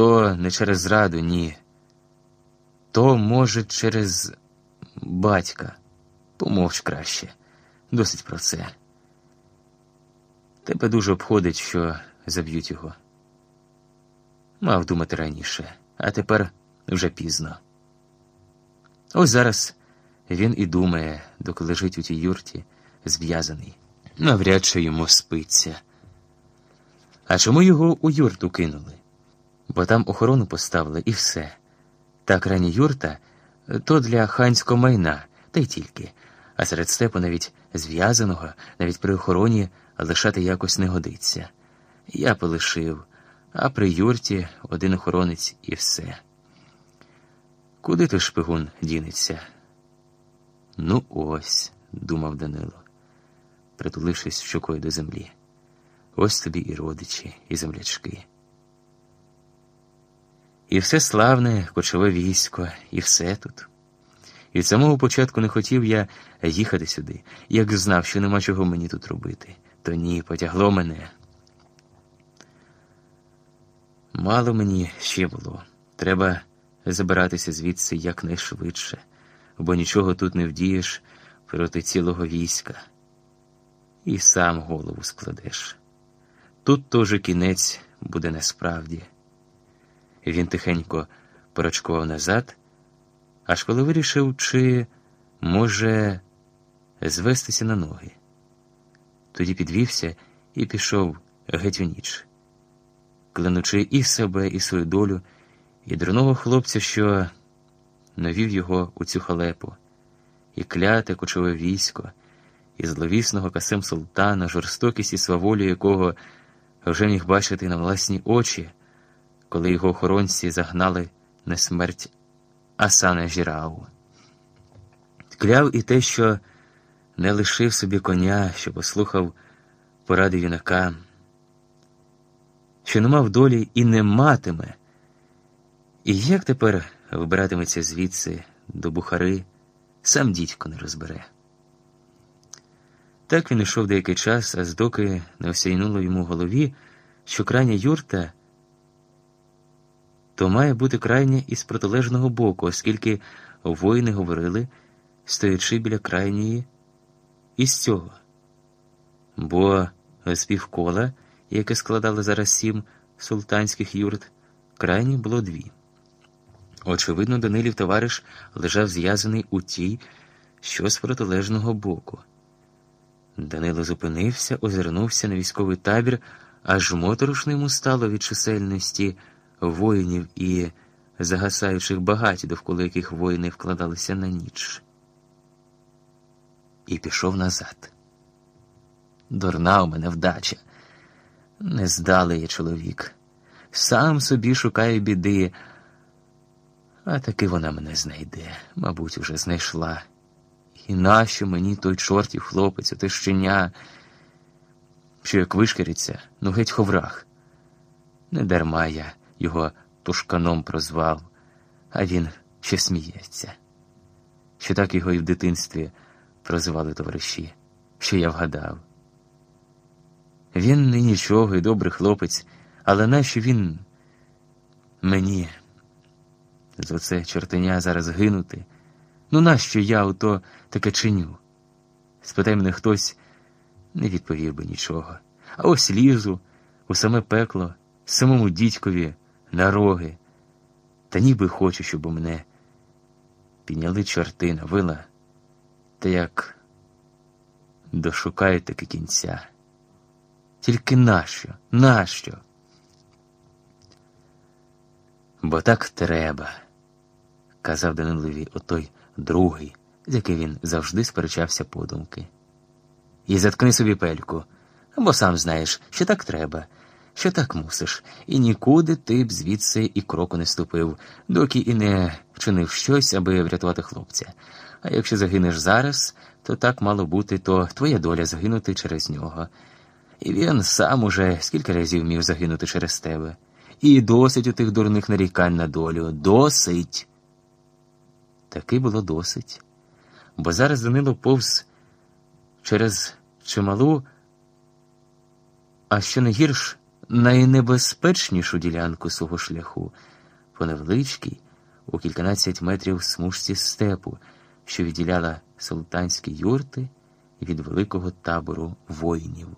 то не через зраду, ні. То, може, через батька. Помовч краще. Досить про це. Тебе дуже обходить, що заб'ють його. Мав думати раніше, а тепер вже пізно. Ось зараз він і думає, доки лежить у тій юрті, зв'язаний. Навряд чи йому спиться. А чому його у юрту кинули? Бо там охорону поставили і все. Та крайня юрта то для ханського майна, та й тільки, а серед степу навіть зв'язаного, навіть при охороні лишати якось не годиться. Я полишив, а при юрті один охоронець і все. Куди той шпигун дінеться? Ну, ось, думав Данило, притулившись щокою до землі. Ось тобі і родичі, і землячки. І все славне, кочове військо, і все тут. І від самого початку не хотів я їхати сюди, як знав, що нема чого мені тут робити. То ні, потягло мене. Мало мені ще було. Треба забиратися звідси якнайшвидше, бо нічого тут не вдієш проти цілого війська. І сам голову складеш. Тут теж кінець буде насправді. Він тихенько порочкував назад, аж коли вирішив, чи може звестися на ноги. Тоді підвівся і пішов геть у ніч, клянучи і себе, і свою долю, і дурного хлопця, що навів його у цю халепу, і кляте кочове військо, і зловісного Касим Султана, жорстокість і сваволю якого вже міг бачити на власні очі, коли його охоронці загнали на смерть Асана Жірау. Кляв і те, що не лишив собі коня, що послухав поради юнака, що не мав долі і не матиме. І як тепер вибиратиметься звідси до Бухари, сам дідько не розбере. Так він йшов деякий час, аж доки не осяйнуло йому голові, що крайня юрта то має бути крайня із протилежного боку, оскільки воїни говорили, стоячи біля крайньої із цього. Бо з півкола, яке складали зараз сім султанських юрт, крайні було дві. Очевидно, Данилів товариш лежав зв'язаний у тій, що з протилежного боку. Данило зупинився, озирнувся на військовий табір, аж моторошно йому стало від чисельності воїнів і загасаючих багаті, довкола яких воїни вкладалися на ніч. І пішов назад. Дурна у мене вдача. Не здалий я чоловік. Сам собі шукаю біди, а таки вона мене знайде, мабуть, уже знайшла. І нащо мені той чортів хлопець, оте щеня, що як вишкіриться, ну геть ховрах. Не дарма я його тушканом прозвав, а він ще сміється. Що так його і в дитинстві прозивали товариші, що я вгадав. Він не нічого і добрий хлопець, але нащо він мені за це чортеня зараз гинути? Ну, нащо я ото таке чиню? Спитай мене хтось, не відповів би нічого. А ось лізу у саме пекло, самому дідькові на роги, та ніби хочу, щоб у мене підняли чорти на вила, та як дошукають таки кінця. Тільки нащо? Нащо? Бо так треба, казав Данилові отой другий, з яким він завжди сперечався подумки. І заткни собі пельку, бо сам знаєш, що так треба що так мусиш, і нікуди ти б звідси і кроку не ступив, доки і не вчинив щось, аби врятувати хлопця. А якщо загинеш зараз, то так мало бути, то твоя доля загинути через нього. І він сам уже скільки разів міг загинути через тебе. І досить у тих дурних нарікань на долю. Досить. Таки було досить. Бо зараз Данило повз через чималу, а що не гірш найнебезпечнішу ділянку свого шляху по невеличкій, у кільканадцять метрів смужці степу, що відділяла султанські юрти від великого табору воїнів.